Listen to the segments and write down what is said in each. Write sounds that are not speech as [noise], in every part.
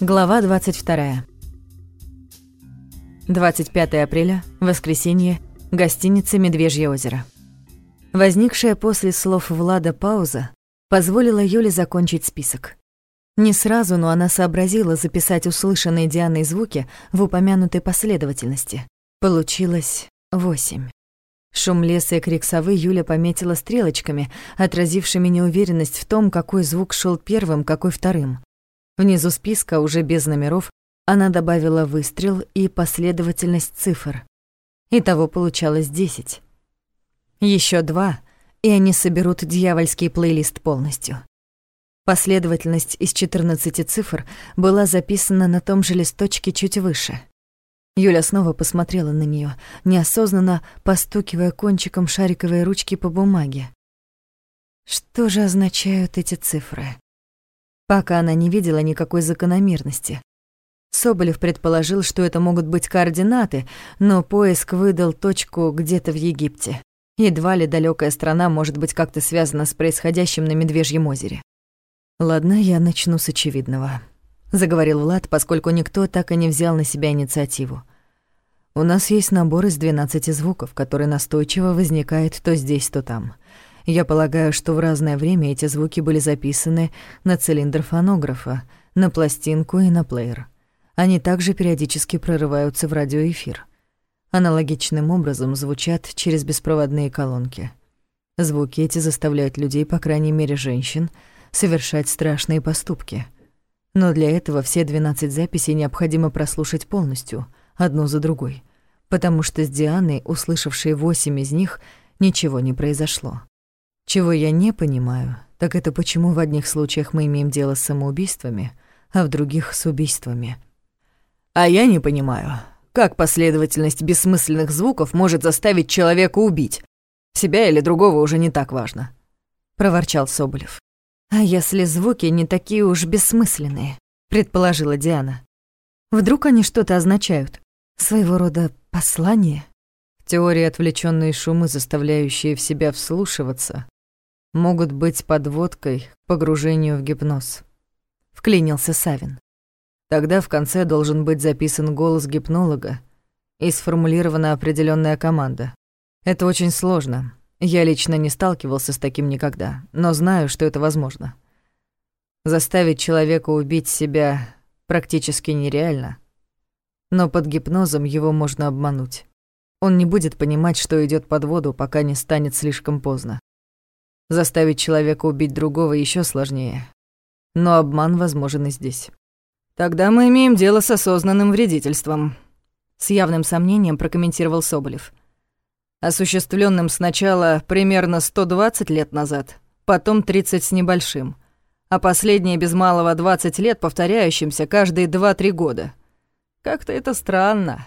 Глава 22. 25 апреля, воскресенье, гостиница «Медвежье озеро». Возникшая после слов Влада пауза позволила Юле закончить список. Не сразу, но она сообразила записать услышанные Дианой звуки в упомянутой последовательности. Получилось восемь. Шум леса и крик совы Юля пометила стрелочками, отразившими неуверенность в том, какой звук шел первым, какой вторым. Внизу списка, уже без номеров, она добавила выстрел и последовательность цифр. Итого получалось десять. Еще два, и они соберут дьявольский плейлист полностью. Последовательность из 14 цифр была записана на том же листочке чуть выше. Юля снова посмотрела на нее, неосознанно постукивая кончиком шариковой ручки по бумаге. Что же означают эти цифры? Пока она не видела никакой закономерности. Соболев предположил, что это могут быть координаты, но поиск выдал точку где-то в Египте. Едва ли далекая страна может быть как-то связана с происходящим на Медвежьем озере. «Ладно, я начну с очевидного», — заговорил Влад, поскольку никто так и не взял на себя инициативу. «У нас есть набор из 12 звуков, который настойчиво возникает то здесь, то там. Я полагаю, что в разное время эти звуки были записаны на цилиндр фонографа, на пластинку и на плеер. Они также периодически прорываются в радиоэфир. Аналогичным образом звучат через беспроводные колонки. Звуки эти заставляют людей, по крайней мере женщин, совершать страшные поступки. Но для этого все 12 записей необходимо прослушать полностью, одну за другой, потому что с Дианой, услышавшей восемь из них, ничего не произошло. Чего я не понимаю, так это почему в одних случаях мы имеем дело с самоубийствами, а в других — с убийствами. А я не понимаю, как последовательность бессмысленных звуков может заставить человека убить? Себя или другого уже не так важно. Проворчал Соболев. А если звуки не такие уж бессмысленные, предположила Диана. Вдруг они что-то означают? Своего рода послание? В теории отвлеченные шумы, заставляющие в себя вслушиваться, могут быть подводкой к погружению в гипноз. Вклинился Савин. Тогда в конце должен быть записан голос гипнолога и сформулирована определенная команда. Это очень сложно. Я лично не сталкивался с таким никогда, но знаю, что это возможно. Заставить человека убить себя практически нереально, но под гипнозом его можно обмануть. Он не будет понимать, что идет под воду, пока не станет слишком поздно. Заставить человека убить другого еще сложнее. Но обман возможен и здесь. Тогда мы имеем дело с осознанным вредительством. С явным сомнением прокомментировал Соболев. Осуществленным сначала примерно 120 лет назад, потом 30 с небольшим, а последние без малого 20 лет повторяющимся каждые 2-3 года. Как-то это странно.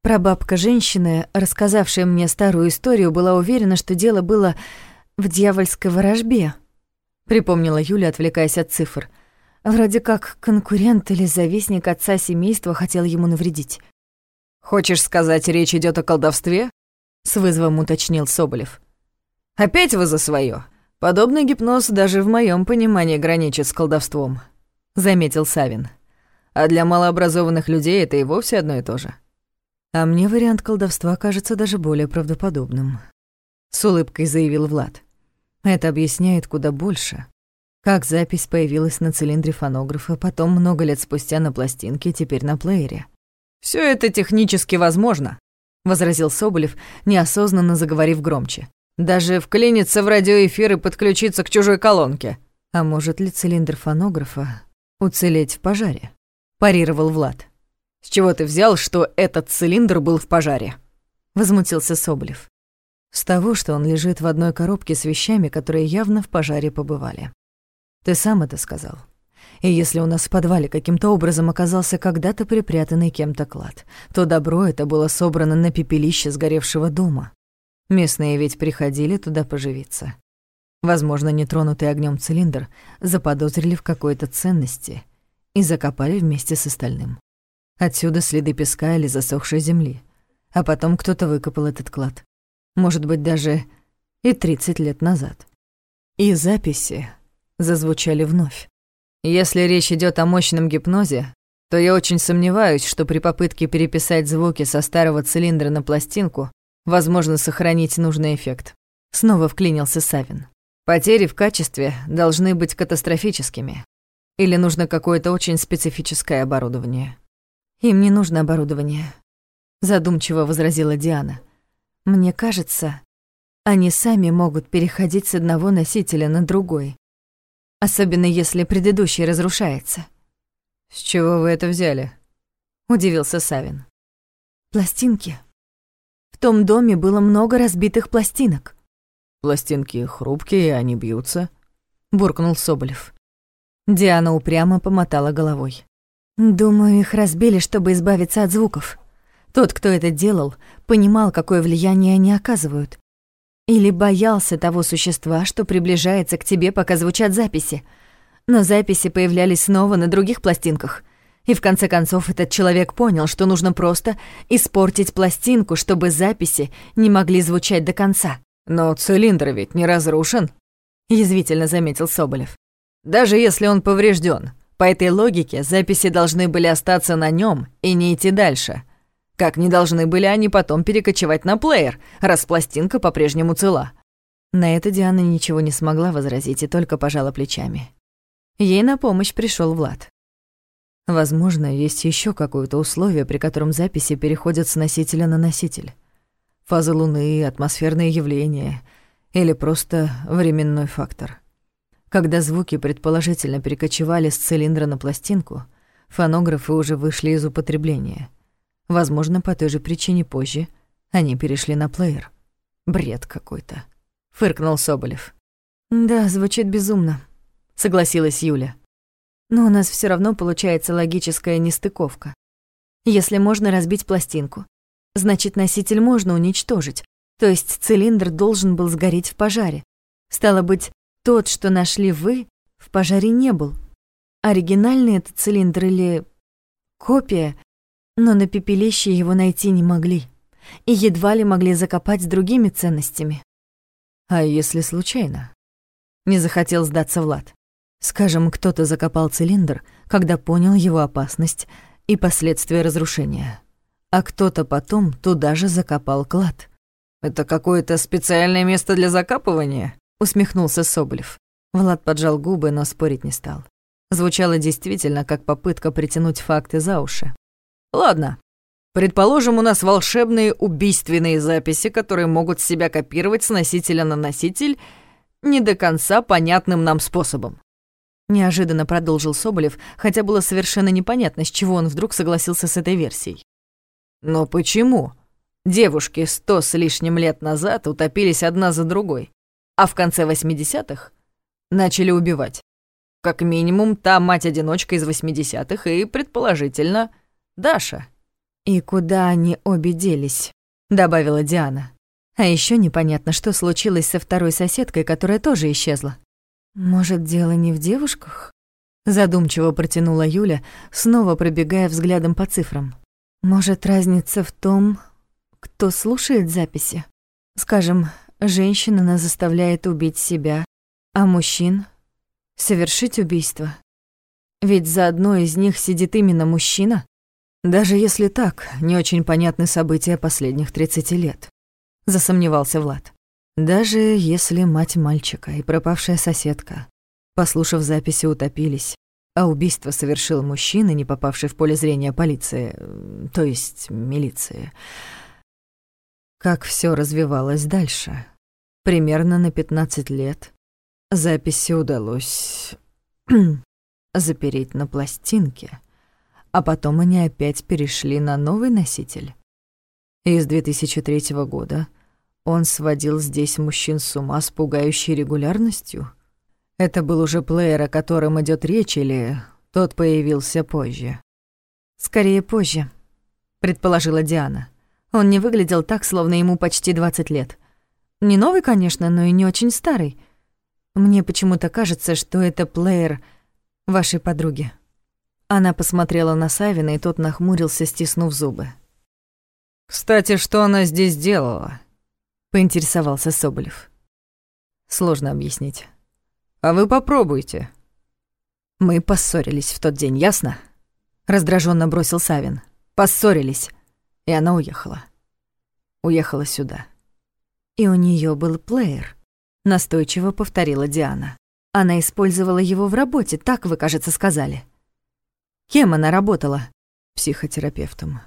Прабабка женщины, рассказавшая мне старую историю, была уверена, что дело было в дьявольской ворожбе», — припомнила Юля, отвлекаясь от цифр. «Вроде как конкурент или завистник отца семейства хотел ему навредить». «Хочешь сказать, речь идет о колдовстве?» — с вызовом уточнил Соболев. «Опять вы за свое. Подобный гипноз даже в моем понимании граничит с колдовством», — заметил Савин. «А для малообразованных людей это и вовсе одно и то же». «А мне вариант колдовства кажется даже более правдоподобным», с улыбкой заявил Влад. Это объясняет куда больше. Как запись появилась на цилиндре фонографа, потом много лет спустя на пластинке, теперь на плеере. Все это технически возможно», — возразил Соболев, неосознанно заговорив громче. «Даже вклиниться в радиоэфир и подключиться к чужой колонке». «А может ли цилиндр фонографа уцелеть в пожаре?» — парировал Влад. «С чего ты взял, что этот цилиндр был в пожаре?» — возмутился Соболев. С того, что он лежит в одной коробке с вещами, которые явно в пожаре побывали. Ты сам это сказал. И если у нас в подвале каким-то образом оказался когда-то припрятанный кем-то клад, то добро это было собрано на пепелище сгоревшего дома. Местные ведь приходили туда поживиться. Возможно, нетронутый огнем цилиндр заподозрили в какой-то ценности и закопали вместе с остальным. Отсюда следы песка или засохшей земли. А потом кто-то выкопал этот клад может быть, даже и 30 лет назад. И записи зазвучали вновь. Если речь идет о мощном гипнозе, то я очень сомневаюсь, что при попытке переписать звуки со старого цилиндра на пластинку возможно сохранить нужный эффект. Снова вклинился Савин. Потери в качестве должны быть катастрофическими. Или нужно какое-то очень специфическое оборудование. Им не нужно оборудование, задумчиво возразила Диана. Мне кажется, они сами могут переходить с одного носителя на другой. Особенно если предыдущий разрушается. С чего вы это взяли? удивился Савин. Пластинки. В том доме было много разбитых пластинок. Пластинки хрупкие, они бьются, буркнул Соболев. Диана упрямо помотала головой. Думаю, их разбили, чтобы избавиться от звуков. Тот, кто это делал, понимал, какое влияние они оказывают. Или боялся того существа, что приближается к тебе, пока звучат записи. Но записи появлялись снова на других пластинках. И в конце концов этот человек понял, что нужно просто испортить пластинку, чтобы записи не могли звучать до конца. «Но цилиндр ведь не разрушен», — язвительно заметил Соболев. «Даже если он поврежден, по этой логике записи должны были остаться на нем и не идти дальше. Как не должны были они потом перекочевать на плеер, раз пластинка по-прежнему цела». На это Диана ничего не смогла возразить и только пожала плечами. Ей на помощь пришел Влад. Возможно, есть еще какое-то условие, при котором записи переходят с носителя на носитель фазы Луны, атмосферные явления или просто временной фактор. Когда звуки предположительно перекочевали с цилиндра на пластинку, фонографы уже вышли из употребления. Возможно, по той же причине позже они перешли на плеер. Бред какой-то. Фыркнул Соболев. «Да, звучит безумно», — согласилась Юля. «Но у нас все равно получается логическая нестыковка. Если можно разбить пластинку, Значит, носитель можно уничтожить, то есть цилиндр должен был сгореть в пожаре. Стало быть, тот, что нашли вы, в пожаре не был. Оригинальный этот цилиндр или копия, но на пепелище его найти не могли и едва ли могли закопать с другими ценностями. А если случайно? Не захотел сдаться Влад. Скажем, кто-то закопал цилиндр, когда понял его опасность и последствия разрушения а кто-то потом туда же закопал клад. «Это какое-то специальное место для закапывания?» — усмехнулся Соболев. Влад поджал губы, но спорить не стал. Звучало действительно как попытка притянуть факты за уши. «Ладно. Предположим, у нас волшебные убийственные записи, которые могут себя копировать с носителя на носитель не до конца понятным нам способом. Неожиданно продолжил Соболев, хотя было совершенно непонятно, с чего он вдруг согласился с этой версией. Но почему? Девушки сто с лишним лет назад утопились одна за другой, а в конце 80-х начали убивать. Как минимум, та мать-одиночка из 80-х и, предположительно, Даша. «И куда они обе делись?» — добавила Диана. А еще непонятно, что случилось со второй соседкой, которая тоже исчезла. «Может, дело не в девушках?» Задумчиво протянула Юля, снова пробегая взглядом по цифрам. Может, разница в том, кто слушает записи? Скажем, женщина нас заставляет убить себя, а мужчин — совершить убийство. Ведь за одной из них сидит именно мужчина. Даже если так, не очень понятны события последних 30 лет. Засомневался Влад. Даже если мать мальчика и пропавшая соседка, послушав записи, утопились, а убийство совершил мужчина, не попавший в поле зрения полиции, то есть милиции. Как все развивалось дальше? Примерно на 15 лет записи удалось [clears throat] запереть на пластинке, а потом они опять перешли на новый носитель. И с 2003 года он сводил здесь мужчин с ума с пугающей регулярностью — это был уже плеер, о котором идет речь, или тот появился позже? Скорее позже, предположила Диана. Он не выглядел так, словно ему почти 20 лет. Не новый, конечно, но и не очень старый. Мне почему-то кажется, что это плеер вашей подруги. Она посмотрела на Савина, и тот нахмурился, стиснув зубы. «Кстати, что она здесь делала?» — поинтересовался Соболев. Сложно объяснить. А вы попробуйте. Мы поссорились в тот день, ясно? раздраженно бросил Савин. Поссорились, и она уехала. Уехала сюда. И у нее был плеер, настойчиво повторила Диана. Она использовала его в работе, так вы, кажется, сказали. Кем она работала? Психотерапевтом.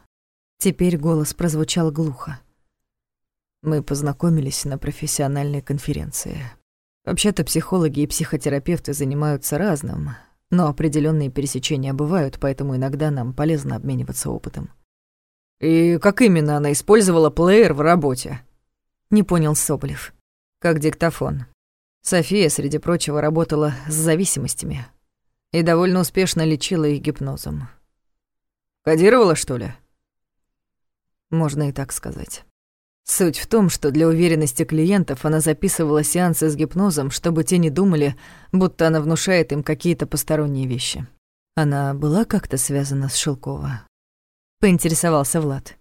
Теперь голос прозвучал глухо. Мы познакомились на профессиональной конференции. Вообще-то психологи и психотерапевты занимаются разным, но определенные пересечения бывают, поэтому иногда нам полезно обмениваться опытом. «И как именно она использовала плеер в работе?» Не понял Соболев. «Как диктофон. София, среди прочего, работала с зависимостями и довольно успешно лечила их гипнозом. Кодировала, что ли?» Можно и так сказать. Суть в том, что для уверенности клиентов она записывала сеансы с гипнозом, чтобы те не думали, будто она внушает им какие-то посторонние вещи. Она была как-то связана с Шелкова? Поинтересовался Влад.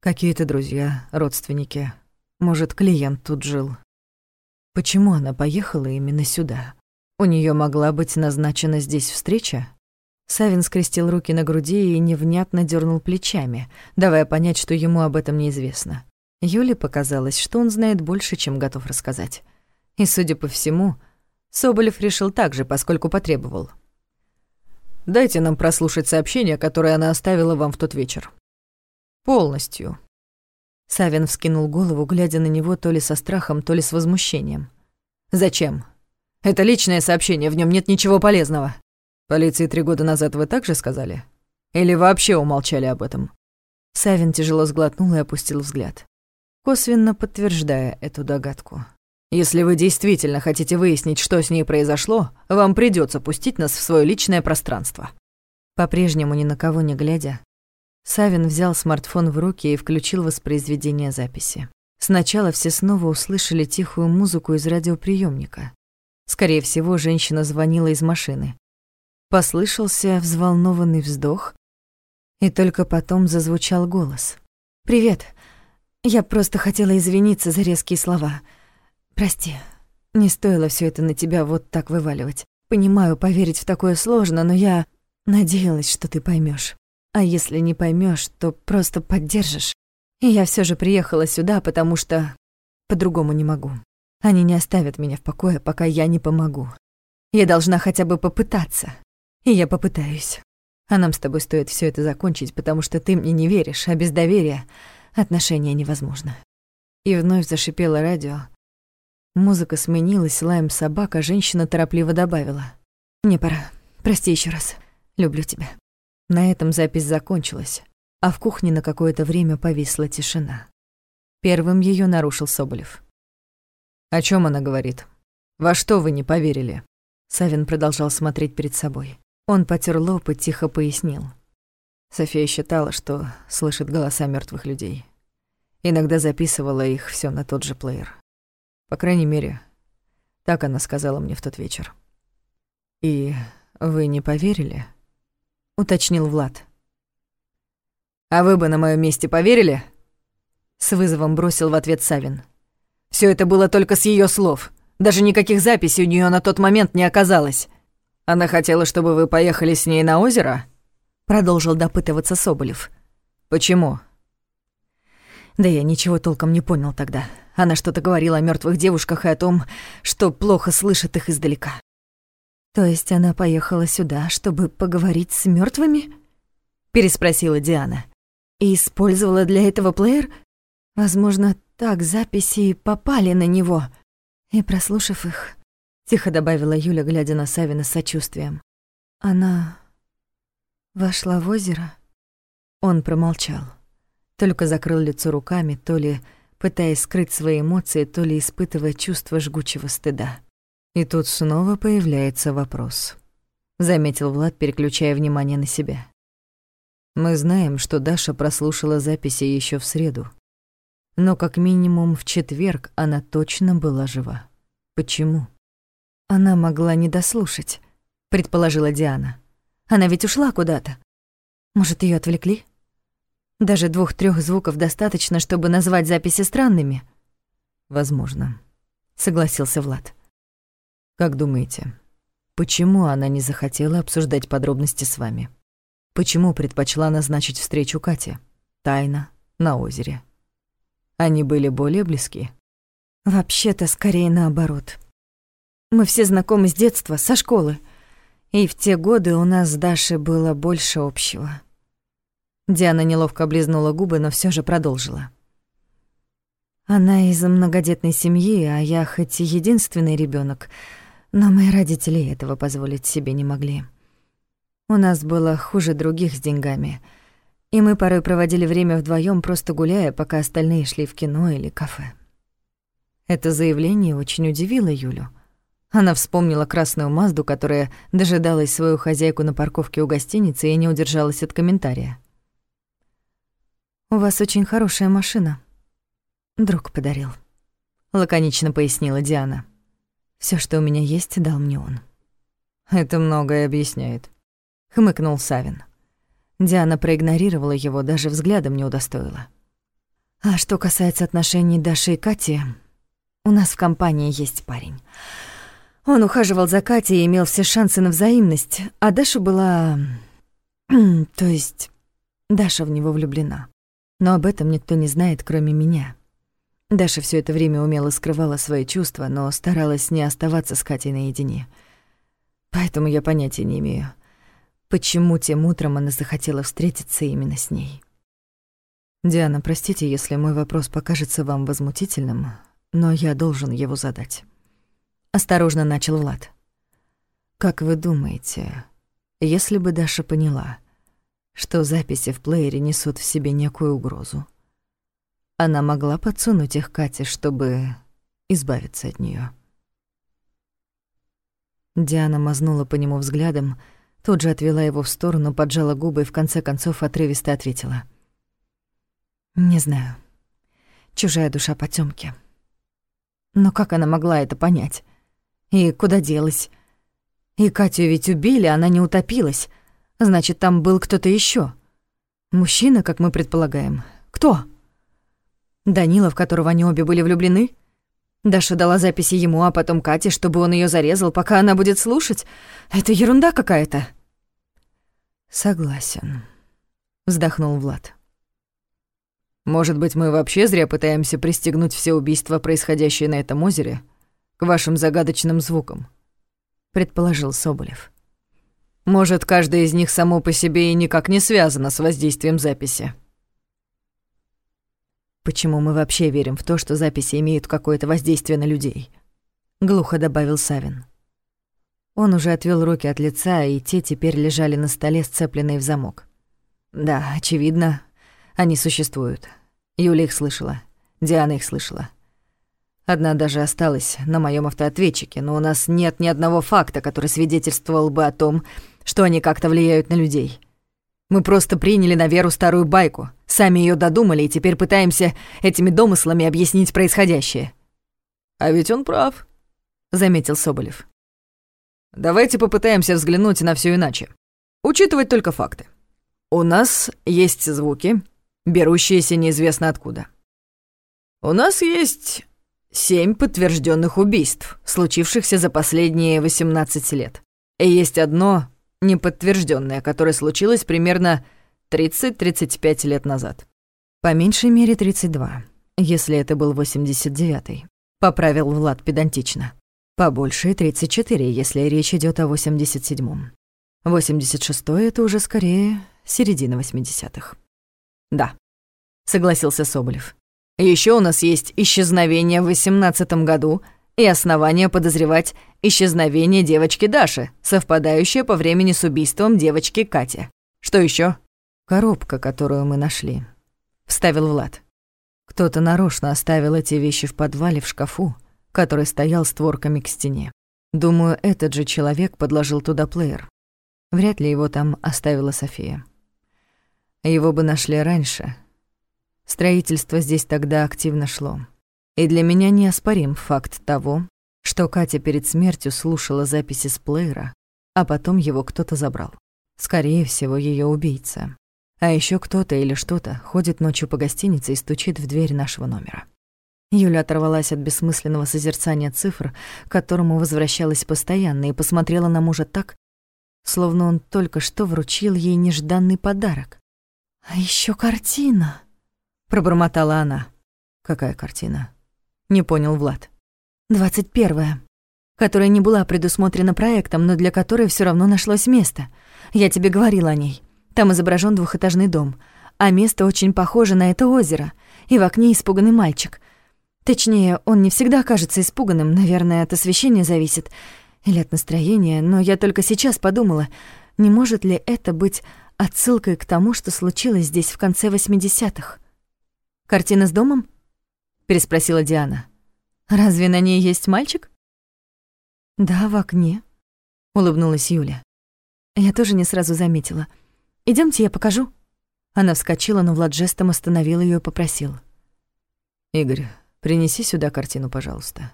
Какие-то друзья, родственники. Может, клиент тут жил. Почему она поехала именно сюда? У нее могла быть назначена здесь встреча? Савин скрестил руки на груди и невнятно дернул плечами, давая понять, что ему об этом неизвестно. Юле показалось, что он знает больше, чем готов рассказать. И, судя по всему, Соболев решил так же, поскольку потребовал. «Дайте нам прослушать сообщение, которое она оставила вам в тот вечер. Полностью». Савин вскинул голову, глядя на него то ли со страхом, то ли с возмущением. «Зачем? Это личное сообщение, в нем нет ничего полезного. Полиции три года назад вы также сказали? Или вообще умолчали об этом?» Савин тяжело сглотнул и опустил взгляд косвенно подтверждая эту догадку. «Если вы действительно хотите выяснить, что с ней произошло, вам придется пустить нас в свое личное пространство». По-прежнему ни на кого не глядя, Савин взял смартфон в руки и включил воспроизведение записи. Сначала все снова услышали тихую музыку из радиоприемника. Скорее всего, женщина звонила из машины. Послышался взволнованный вздох, и только потом зазвучал голос. «Привет, я просто хотела извиниться за резкие слова. Прости, не стоило все это на тебя вот так вываливать. Понимаю, поверить в такое сложно, но я надеялась, что ты поймешь. А если не поймешь, то просто поддержишь. И я все же приехала сюда, потому что по-другому не могу. Они не оставят меня в покое, пока я не помогу. Я должна хотя бы попытаться. И я попытаюсь. А нам с тобой стоит все это закончить, потому что ты мне не веришь, а без доверия Отношения невозможно. И вновь зашипело радио. Музыка сменилась лаем собак, а женщина торопливо добавила. «Мне пора. Прости еще раз. Люблю тебя». На этом запись закончилась, а в кухне на какое-то время повисла тишина. Первым ее нарушил Соболев. «О чем она говорит? Во что вы не поверили?» Савин продолжал смотреть перед собой. Он потер лоб и тихо пояснил. София считала, что слышит голоса мертвых людей. Иногда записывала их все на тот же плеер. По крайней мере, так она сказала мне в тот вечер. «И вы не поверили?» — уточнил Влад. «А вы бы на моем месте поверили?» С вызовом бросил в ответ Савин. Все это было только с ее слов. Даже никаких записей у нее на тот момент не оказалось. Она хотела, чтобы вы поехали с ней на озеро?» Продолжил допытываться Соболев. «Почему?» Да я ничего толком не понял тогда. Она что-то говорила о мертвых девушках и о том, что плохо слышит их издалека. То есть она поехала сюда, чтобы поговорить с мертвыми? переспросила Диана. И использовала для этого плеер? Возможно, так записи попали на него. И прослушав их, тихо добавила Юля, глядя на Савина с сочувствием. Она Вошла в озеро. Он промолчал. Только закрыл лицо руками, то ли пытаясь скрыть свои эмоции, то ли испытывая чувство жгучего стыда. И тут снова появляется вопрос. Заметил Влад, переключая внимание на себя. Мы знаем, что Даша прослушала записи еще в среду. Но как минимум в четверг она точно была жива. Почему? Она могла не дослушать, предположила Диана. Она ведь ушла куда-то. Может, ее отвлекли? Даже двух трех звуков достаточно, чтобы назвать записи странными. Возможно, согласился Влад. Как думаете, почему она не захотела обсуждать подробности с вами? Почему предпочла назначить встречу Кате? Тайно, на озере. Они были более близки? Вообще-то, скорее наоборот. Мы все знакомы с детства, со школы. И в те годы у нас с Дашей было больше общего. Диана неловко облизнула губы, но все же продолжила. Она из многодетной семьи, а я хоть и единственный ребенок, но мои родители этого позволить себе не могли. У нас было хуже других с деньгами, и мы порой проводили время вдвоем, просто гуляя, пока остальные шли в кино или кафе. Это заявление очень удивило Юлю. Она вспомнила красную Мазду, которая дожидалась свою хозяйку на парковке у гостиницы и не удержалась от комментария. «У вас очень хорошая машина», Друг подарил. Лаконично пояснила Диана. Все, что у меня есть, дал мне он. Это многое объясняет. Хмыкнул Савин. Диана проигнорировала его, даже взглядом не удостоила. А что касается отношений Даши и Кати, у нас в компании есть парень. Он ухаживал за Катей и имел все шансы на взаимность, а Даша была... [clears throat] То есть Даша в него влюблена. Но об этом никто не знает, кроме меня. Даша все это время умело скрывала свои чувства, но старалась не оставаться с Катей наедине. Поэтому я понятия не имею, почему тем утром она захотела встретиться именно с ней. «Диана, простите, если мой вопрос покажется вам возмутительным, но я должен его задать». Осторожно начал Влад. «Как вы думаете, если бы Даша поняла, что записи в плеере несут в себе некую угрозу, она могла подсунуть их Кате, чтобы избавиться от нее. Диана мазнула по нему взглядом, тут же отвела его в сторону, поджала губы и в конце концов отрывисто ответила. «Не знаю. Чужая душа потёмки. Но как она могла это понять? И куда делась? И Катю ведь убили, она не утопилась. Значит, там был кто-то ещё. Мужчина, как мы предполагаем. Кто?» Данила, в которого они обе были влюблены? Даша дала записи ему, а потом Кате, чтобы он ее зарезал, пока она будет слушать. Это ерунда какая-то. Согласен, вздохнул Влад. Может быть, мы вообще зря пытаемся пристегнуть все убийства, происходящие на этом озере, к вашим загадочным звукам, предположил Соболев. Может, каждое из них само по себе и никак не связано с воздействием записи. Почему мы вообще верим в то, что записи имеют какое-то воздействие на людей? Глухо добавил Савин. Он уже отвел руки от лица, и те теперь лежали на столе, сцепленные в замок. Да, очевидно, они существуют. Юля их слышала, Диана их слышала. Одна даже осталась на моем автоответчике, но у нас нет ни одного факта, который свидетельствовал бы о том, что они как-то влияют на людей. Мы просто приняли на веру старую байку, сами ее додумали и теперь пытаемся этими домыслами объяснить происходящее». «А ведь он прав», — заметил Соболев. «Давайте попытаемся взглянуть на все иначе. Учитывать только факты. У нас есть звуки, берущиеся неизвестно откуда. У нас есть семь подтвержденных убийств, случившихся за последние 18 лет. И есть одно неподтвержденное, которое случилось примерно 30-35 лет назад. По меньшей мере 32, если это был 89-й, поправил Влад педантично. По большей 34, если речь идет о 87-м. 86-й — это уже скорее середина 80-х. Да, согласился Соболев. Еще у нас есть исчезновение в 18 году и основания подозревать исчезновение девочки Даши, совпадающее по времени с убийством девочки Кати. Что еще? Коробка, которую мы нашли, вставил Влад. Кто-то нарочно оставил эти вещи в подвале в шкафу, который стоял створками к стене. Думаю, этот же человек подложил туда плеер. Вряд ли его там оставила София. Его бы нашли раньше. Строительство здесь тогда активно шло. И для меня неоспорим факт того, что Катя перед смертью слушала записи с плеера, а потом его кто-то забрал. Скорее всего, ее убийца. А еще кто-то или что-то ходит ночью по гостинице и стучит в дверь нашего номера. Юля оторвалась от бессмысленного созерцания цифр, к которому возвращалась постоянно, и посмотрела на мужа так, словно он только что вручил ей нежданный подарок. «А еще картина!» — пробормотала она. «Какая картина?» — не понял Влад. «Двадцать первая, которая не была предусмотрена проектом, но для которой все равно нашлось место. Я тебе говорила о ней. Там изображен двухэтажный дом, а место очень похоже на это озеро, и в окне испуганный мальчик. Точнее, он не всегда кажется испуганным, наверное, от освещения зависит, или от настроения, но я только сейчас подумала, не может ли это быть отсылкой к тому, что случилось здесь в конце 80-х. «Картина с домом?» — переспросила Диана. «Разве на ней есть мальчик?» «Да, в окне», — улыбнулась Юля. Я тоже не сразу заметила. Идемте, я покажу». Она вскочила, но Влад жестом остановил ее и попросил. «Игорь, принеси сюда картину, пожалуйста».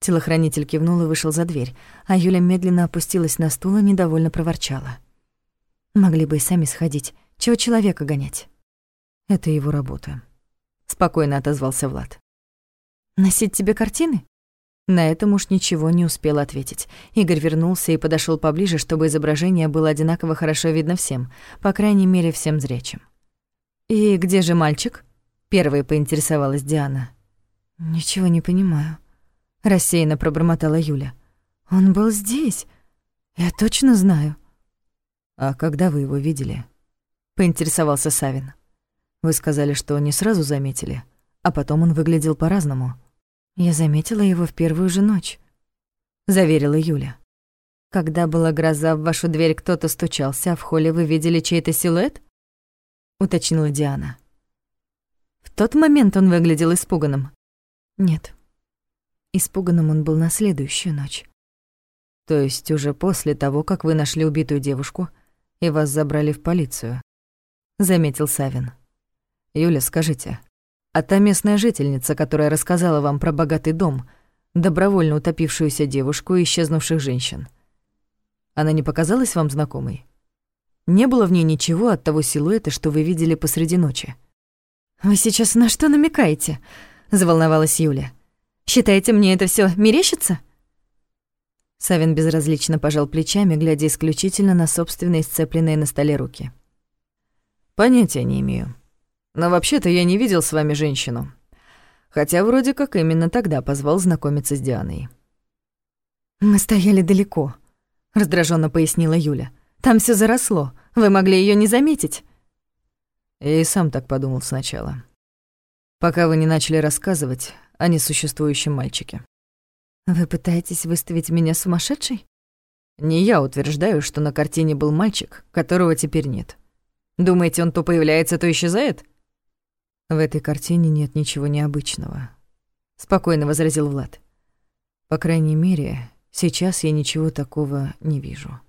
Телохранитель кивнул и вышел за дверь, а Юля медленно опустилась на стул и недовольно проворчала. Могли бы и сами сходить. Чего человека гонять? Это его работа. Спокойно отозвался Влад. Носить тебе картины? На это муж ничего не успел ответить. Игорь вернулся и подошел поближе, чтобы изображение было одинаково хорошо видно всем, по крайней мере, всем зрячим. «И где же мальчик?» — первой поинтересовалась Диана. «Ничего не понимаю», — рассеянно пробормотала Юля. «Он был здесь. Я точно знаю». «А когда вы его видели?» — поинтересовался Савин. «Вы сказали, что не сразу заметили, а потом он выглядел по-разному». «Я заметила его в первую же ночь», — заверила Юля. «Когда была гроза, в вашу дверь кто-то стучался, а в холле вы видели чей-то силуэт?» — уточнила Диана. «В тот момент он выглядел испуганным?» «Нет. Испуганным он был на следующую ночь». «То есть уже после того, как вы нашли убитую девушку?» и вас забрали в полицию», — заметил Савин. «Юля, скажите, а та местная жительница, которая рассказала вам про богатый дом, добровольно утопившуюся девушку и исчезнувших женщин, она не показалась вам знакомой? Не было в ней ничего от того силуэта, что вы видели посреди ночи?» «Вы сейчас на что намекаете?» — заволновалась Юля. «Считаете, мне это все мерещится?» Савин безразлично пожал плечами, глядя исключительно на собственные сцепленные на столе руки. «Понятия не имею. Но вообще-то я не видел с вами женщину. Хотя вроде как именно тогда позвал знакомиться с Дианой». «Мы стояли далеко», — раздраженно пояснила Юля. «Там все заросло. Вы могли ее не заметить». Я и сам так подумал сначала. Пока вы не начали рассказывать о несуществующем мальчике. Вы пытаетесь выставить меня сумасшедшей? Не я утверждаю, что на картине был мальчик, которого теперь нет. Думаете, он то появляется, то исчезает? В этой картине нет ничего необычного, спокойно возразил Влад. По крайней мере, сейчас я ничего такого не вижу.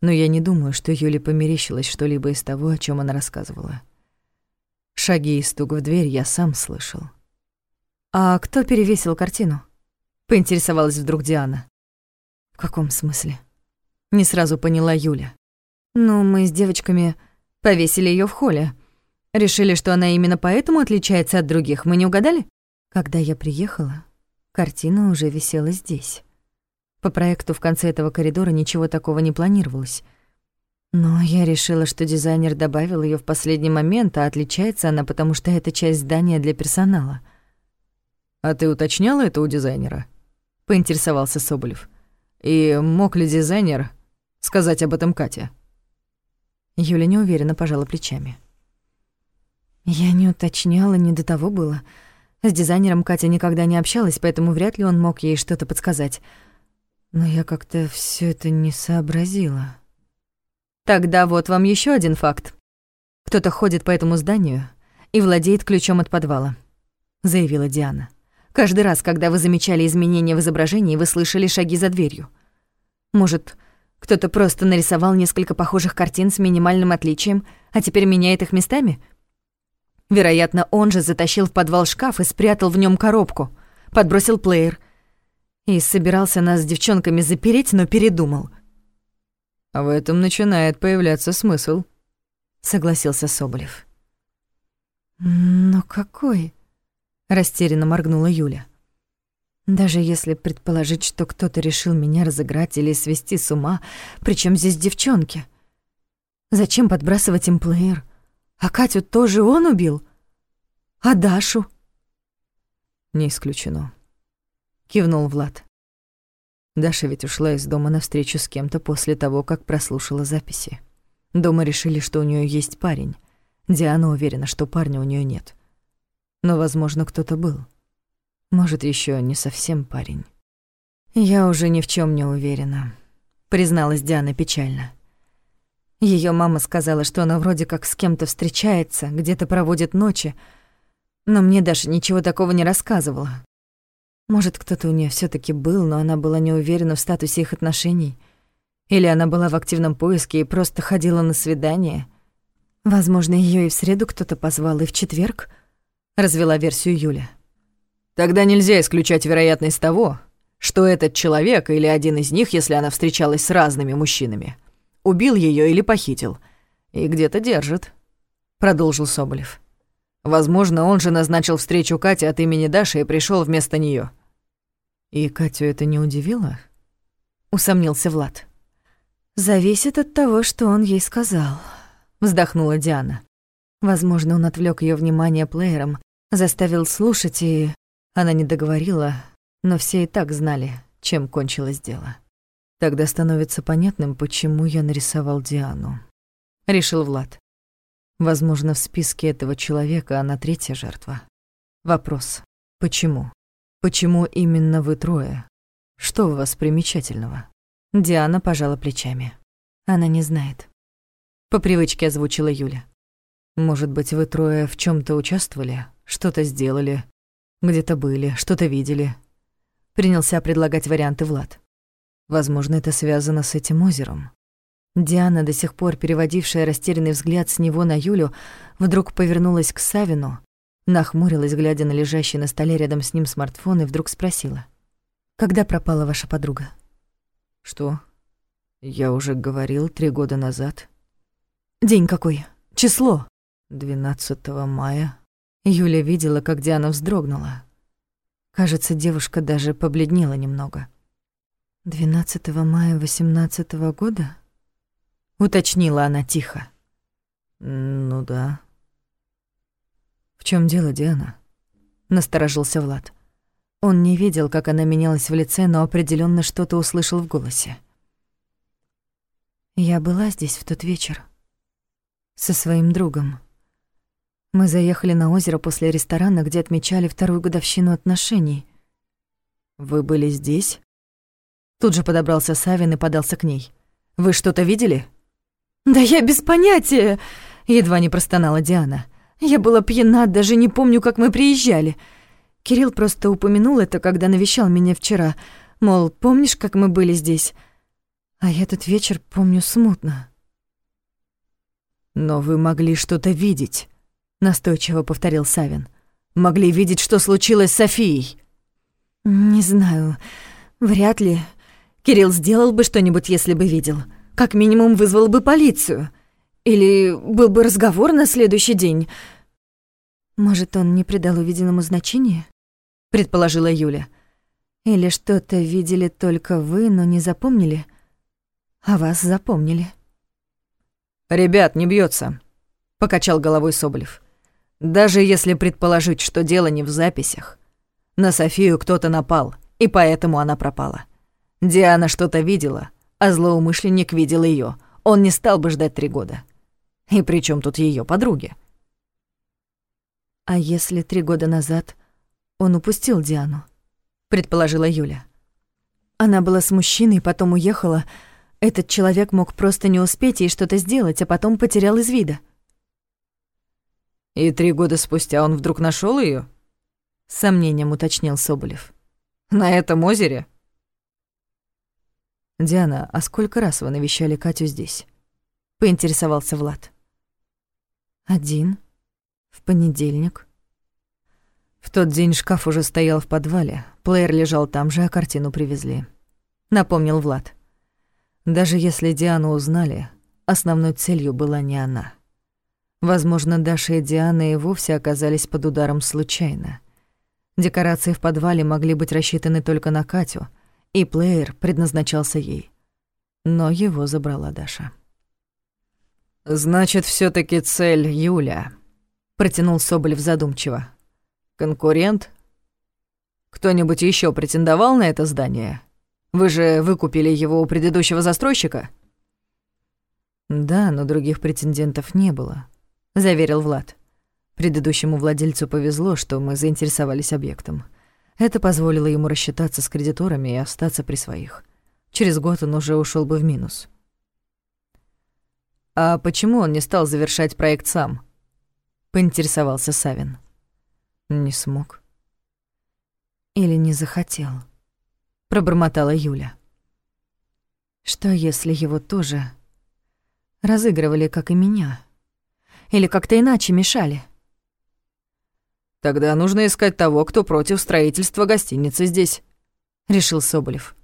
Но я не думаю, что Юле померещилось что-либо из того, о чем она рассказывала. Шаги и стук в дверь я сам слышал. А кто перевесил картину? поинтересовалась вдруг Диана. В каком смысле? Не сразу поняла Юля. Ну, мы с девочками повесили ее в холле. Решили, что она именно поэтому отличается от других. Мы не угадали? Когда я приехала, картина уже висела здесь. По проекту в конце этого коридора ничего такого не планировалось. Но я решила, что дизайнер добавил ее в последний момент, а отличается она, потому что это часть здания для персонала. «А ты уточняла это у дизайнера?» — поинтересовался Соболев. «И мог ли дизайнер сказать об этом Кате?» Юля неуверенно пожала плечами. «Я не уточняла, не до того было. С дизайнером Катя никогда не общалась, поэтому вряд ли он мог ей что-то подсказать. Но я как-то все это не сообразила». «Тогда вот вам еще один факт. Кто-то ходит по этому зданию и владеет ключом от подвала», — заявила Диана. Каждый раз, когда вы замечали изменения в изображении, вы слышали шаги за дверью. Может, кто-то просто нарисовал несколько похожих картин с минимальным отличием, а теперь меняет их местами? Вероятно, он же затащил в подвал шкаф и спрятал в нем коробку, подбросил плеер и собирался нас с девчонками запереть, но передумал. «А в этом начинает появляться смысл», — согласился Соболев. «Но какой?» растерянно моргнула Юля. Даже если предположить, что кто-то решил меня разыграть или свести с ума, причем здесь девчонки? Зачем подбрасывать им плеер? А Катю тоже он убил? А Дашу? Не исключено. Кивнул Влад. Даша ведь ушла из дома навстречу с кем-то после того, как прослушала записи. Дома решили, что у нее есть парень. Диана уверена, что парня у нее нет. Но, возможно, кто-то был. Может, еще не совсем парень. Я уже ни в чем не уверена, призналась Диана печально. Ее мама сказала, что она вроде как с кем-то встречается, где-то проводит ночи, но мне даже ничего такого не рассказывала. Может, кто-то у нее все таки был, но она была не уверена в статусе их отношений. Или она была в активном поиске и просто ходила на свидание. Возможно, ее и в среду кто-то позвал, и в четверг, развела версию Юля. Тогда нельзя исключать вероятность того, что этот человек или один из них, если она встречалась с разными мужчинами, убил ее или похитил и где-то держит, продолжил Соболев. Возможно, он же назначил встречу Кате от имени Даши и пришел вместо нее. И Катю это не удивило? Усомнился Влад. Зависит от того, что он ей сказал, вздохнула Диана. Возможно, он отвлек ее внимание плеером, заставил слушать и она не договорила, но все и так знали, чем кончилось дело. Тогда становится понятным, почему я нарисовал Диану. Решил Влад. Возможно, в списке этого человека она третья жертва. Вопрос. Почему? Почему именно вы трое? Что у вас примечательного? Диана пожала плечами. Она не знает. По привычке озвучила Юля. Может быть, вы трое в чем то участвовали, что-то сделали, где-то были, что-то видели. Принялся предлагать варианты Влад. Возможно, это связано с этим озером. Диана, до сих пор переводившая растерянный взгляд с него на Юлю, вдруг повернулась к Савину, нахмурилась, глядя на лежащий на столе рядом с ним смартфон, и вдруг спросила. «Когда пропала ваша подруга?» «Что?» «Я уже говорил три года назад». «День какой? Число?» «12 мая». Юля видела, как Диана вздрогнула. Кажется, девушка даже побледнела немного. «12 мая 18 -го года?» — уточнила она тихо. «Ну да». «В чем дело, Диана?» — насторожился Влад. Он не видел, как она менялась в лице, но определенно что-то услышал в голосе. «Я была здесь в тот вечер. Со своим другом. Мы заехали на озеро после ресторана, где отмечали вторую годовщину отношений. «Вы были здесь?» Тут же подобрался Савин и подался к ней. «Вы что-то видели?» «Да я без понятия!» Едва не простонала Диана. «Я была пьяна, даже не помню, как мы приезжали. Кирилл просто упомянул это, когда навещал меня вчера. Мол, помнишь, как мы были здесь? А я этот вечер помню смутно». «Но вы могли что-то видеть» настойчиво повторил Савин. Могли видеть, что случилось с Софией. Не знаю, вряд ли. Кирилл сделал бы что-нибудь, если бы видел. Как минимум вызвал бы полицию. Или был бы разговор на следующий день. Может, он не придал увиденному значения? предположила Юля. Или что-то видели только вы, но не запомнили, а вас запомнили. Ребят, не бьется, покачал головой Соболев. Даже если предположить, что дело не в записях. На Софию кто-то напал, и поэтому она пропала. Диана что-то видела, а злоумышленник видел ее. Он не стал бы ждать три года. И при чем тут ее подруги? А если три года назад он упустил Диану? Предположила Юля. Она была с мужчиной, потом уехала. Этот человек мог просто не успеть ей что-то сделать, а потом потерял из вида. И три года спустя он вдруг нашел ее? С сомнением уточнил Соболев. На этом озере? Диана, а сколько раз вы навещали Катю здесь? Поинтересовался Влад. Один. В понедельник. В тот день шкаф уже стоял в подвале, плеер лежал там же, а картину привезли. Напомнил Влад. Даже если Диану узнали, основной целью была не она. Возможно, Даша и Диана и вовсе оказались под ударом случайно. Декорации в подвале могли быть рассчитаны только на Катю, и плеер предназначался ей. Но его забрала Даша. «Значит, все таки цель Юля», — протянул Соболев задумчиво. «Конкурент? Кто-нибудь еще претендовал на это здание? Вы же выкупили его у предыдущего застройщика?» «Да, но других претендентов не было», — заверил Влад. Предыдущему владельцу повезло, что мы заинтересовались объектом. Это позволило ему рассчитаться с кредиторами и остаться при своих. Через год он уже ушел бы в минус. «А почему он не стал завершать проект сам?» — поинтересовался Савин. «Не смог». «Или не захотел», — пробормотала Юля. «Что, если его тоже разыгрывали, как и меня? Или как-то иначе мешали?» Тогда нужно искать того, кто против строительства гостиницы здесь, решил Соболев.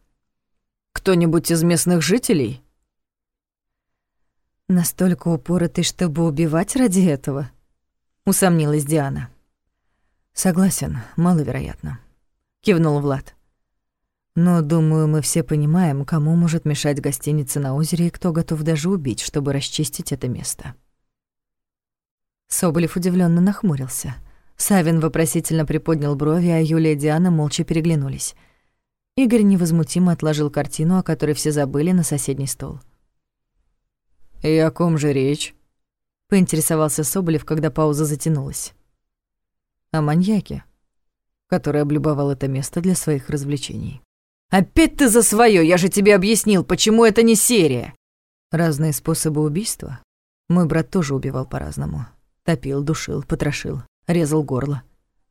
Кто-нибудь из местных жителей? Настолько упоротый, чтобы убивать ради этого? Усомнилась Диана. Согласен, маловероятно. Кивнул Влад. Но, думаю, мы все понимаем, кому может мешать гостиница на озере и кто готов даже убить, чтобы расчистить это место. Соболев удивленно нахмурился — Савин вопросительно приподнял брови, а Юлия и Диана молча переглянулись. Игорь невозмутимо отложил картину, о которой все забыли, на соседний стол. «И о ком же речь?» — поинтересовался Соболев, когда пауза затянулась. «О маньяке, который облюбовал это место для своих развлечений». «Опять ты за своё! Я же тебе объяснил, почему это не серия!» Разные способы убийства. Мой брат тоже убивал по-разному. Топил, душил, потрошил резал горло,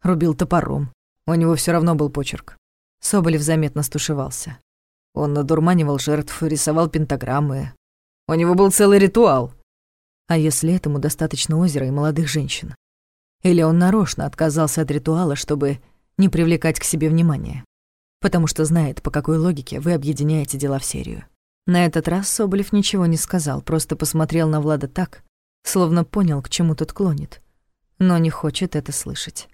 рубил топором. У него все равно был почерк. Соболев заметно стушевался. Он надурманивал жертв, рисовал пентаграммы. У него был целый ритуал. А если этому достаточно озера и молодых женщин? Или он нарочно отказался от ритуала, чтобы не привлекать к себе внимания? Потому что знает, по какой логике вы объединяете дела в серию. На этот раз Соболев ничего не сказал, просто посмотрел на Влада так, словно понял, к чему тот клонит но не хочет это слышать.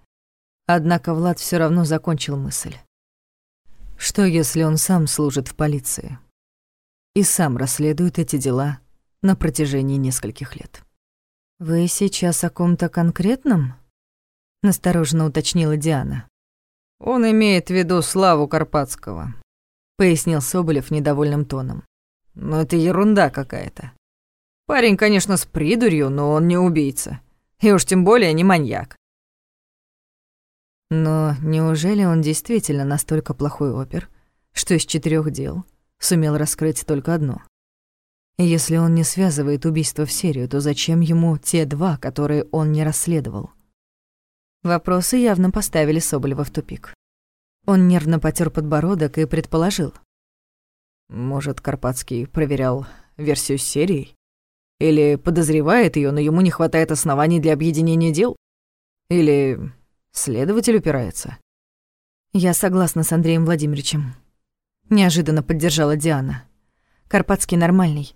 Однако Влад все равно закончил мысль. Что, если он сам служит в полиции и сам расследует эти дела на протяжении нескольких лет? «Вы сейчас о ком-то конкретном?» — настороженно уточнила Диана. «Он имеет в виду Славу Карпатского», — пояснил Соболев недовольным тоном. «Но это ерунда какая-то. Парень, конечно, с придурью, но он не убийца. И уж тем более не маньяк. Но неужели он действительно настолько плохой опер, что из четырех дел сумел раскрыть только одно? если он не связывает убийство в серию, то зачем ему те два, которые он не расследовал? Вопросы явно поставили Соболева в тупик. Он нервно потер подбородок и предположил. Может, Карпатский проверял версию серии? Или подозревает ее, но ему не хватает оснований для объединения дел? Или следователь упирается? Я согласна с Андреем Владимировичем. Неожиданно поддержала Диана. Карпатский нормальный.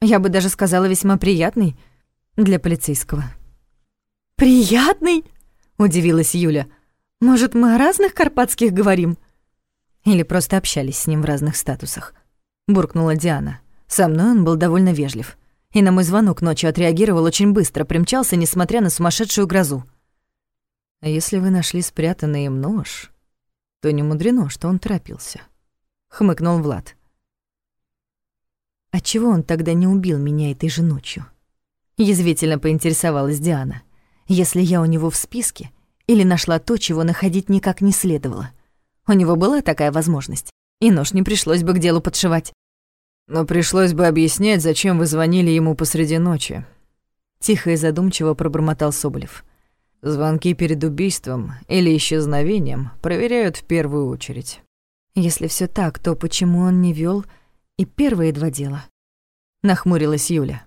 Я бы даже сказала, весьма приятный для полицейского. «Приятный?» — удивилась Юля. «Может, мы о разных карпатских говорим?» Или просто общались с ним в разных статусах. Буркнула Диана. Со мной он был довольно вежлив и на мой звонок ночью отреагировал очень быстро, примчался, несмотря на сумасшедшую грозу. А если вы нашли спрятанный им нож, то не мудрено, что он торопился. Хмыкнул Влад. А чего он тогда не убил меня этой же ночью? Язвительно поинтересовалась Диана. Если я у него в списке или нашла то, чего находить никак не следовало. У него была такая возможность, и нож не пришлось бы к делу подшивать. Но пришлось бы объяснять, зачем вы звонили ему посреди ночи. Тихо и задумчиво пробормотал Соболев. Звонки перед убийством или исчезновением проверяют в первую очередь. Если все так, то почему он не вел и первые два дела? Нахмурилась Юля.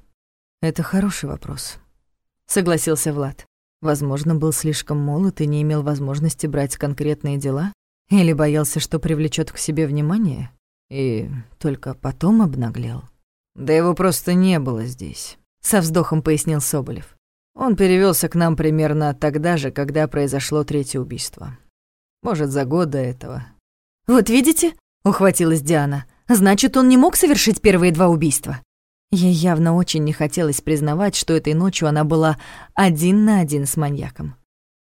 Это хороший вопрос. Согласился Влад. Возможно, был слишком молод и не имел возможности брать конкретные дела? Или боялся, что привлечет к себе внимание? И только потом обнаглел. Да его просто не было здесь, со вздохом пояснил Соболев. Он перевелся к нам примерно тогда же, когда произошло третье убийство. Может, за год до этого. «Вот видите?» — ухватилась Диана. «Значит, он не мог совершить первые два убийства?» Ей явно очень не хотелось признавать, что этой ночью она была один на один с маньяком.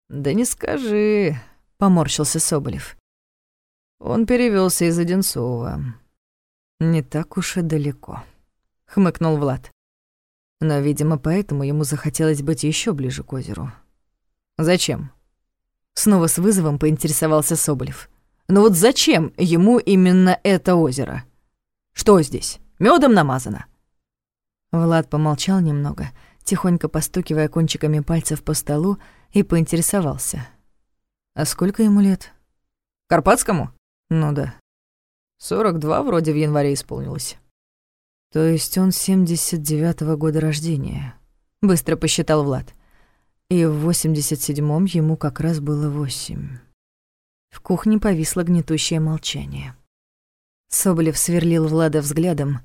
«Да не скажи», — поморщился Соболев. Он перевелся из Одинцова. «Не так уж и далеко», — хмыкнул Влад. Но, видимо, поэтому ему захотелось быть еще ближе к озеру. «Зачем?» Снова с вызовом поинтересовался Соболев. «Ну вот зачем ему именно это озеро? Что здесь? Медом намазано?» Влад помолчал немного, тихонько постукивая кончиками пальцев по столу, и поинтересовался. «А сколько ему лет?» «Карпатскому?» «Ну да». «Сорок два вроде в январе исполнилось». «То есть он 79-го года рождения?» — быстро посчитал Влад. «И в 87-м ему как раз было восемь». В кухне повисло гнетущее молчание. Соболев сверлил Влада взглядом,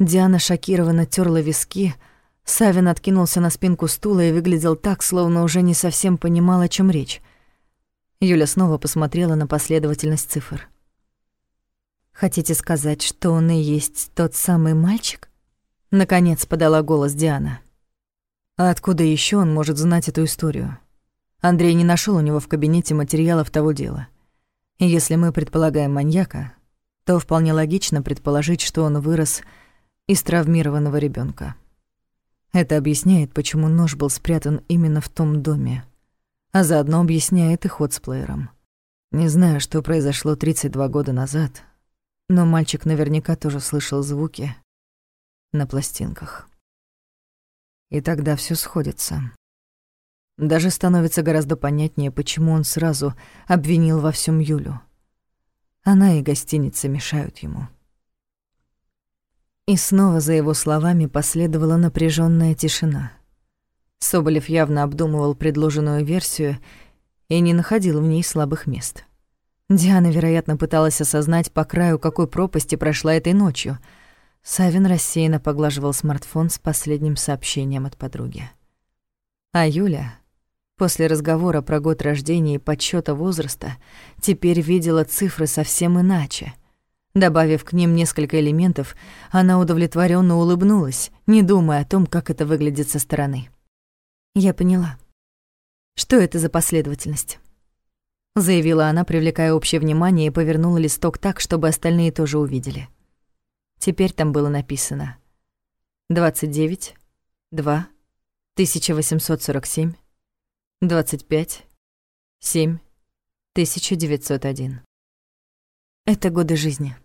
Диана шокированно терла виски, Савин откинулся на спинку стула и выглядел так, словно уже не совсем понимал, о чем речь. Юля снова посмотрела на последовательность цифр. «Хотите сказать, что он и есть тот самый мальчик?» Наконец подала голос Диана. А откуда еще он может знать эту историю? Андрей не нашел у него в кабинете материалов того дела. И если мы предполагаем маньяка, то вполне логично предположить, что он вырос из травмированного ребенка. Это объясняет, почему нож был спрятан именно в том доме, а заодно объясняет и ход с плеером. Не знаю, что произошло 32 года назад, но мальчик наверняка тоже слышал звуки на пластинках. И тогда все сходится. Даже становится гораздо понятнее, почему он сразу обвинил во всем Юлю. Она и гостиница мешают ему. И снова за его словами последовала напряженная тишина. Соболев явно обдумывал предложенную версию и не находил в ней слабых мест. Диана, вероятно, пыталась осознать, по краю какой пропасти прошла этой ночью. Савин рассеянно поглаживал смартфон с последним сообщением от подруги. А Юля, после разговора про год рождения и подсчёта возраста, теперь видела цифры совсем иначе — Добавив к ним несколько элементов, она удовлетворенно улыбнулась, не думая о том, как это выглядит со стороны. «Я поняла. Что это за последовательность?» Заявила она, привлекая общее внимание, и повернула листок так, чтобы остальные тоже увидели. Теперь там было написано 29, 2, 1847, 25, 7, 1901. Это годы жизни.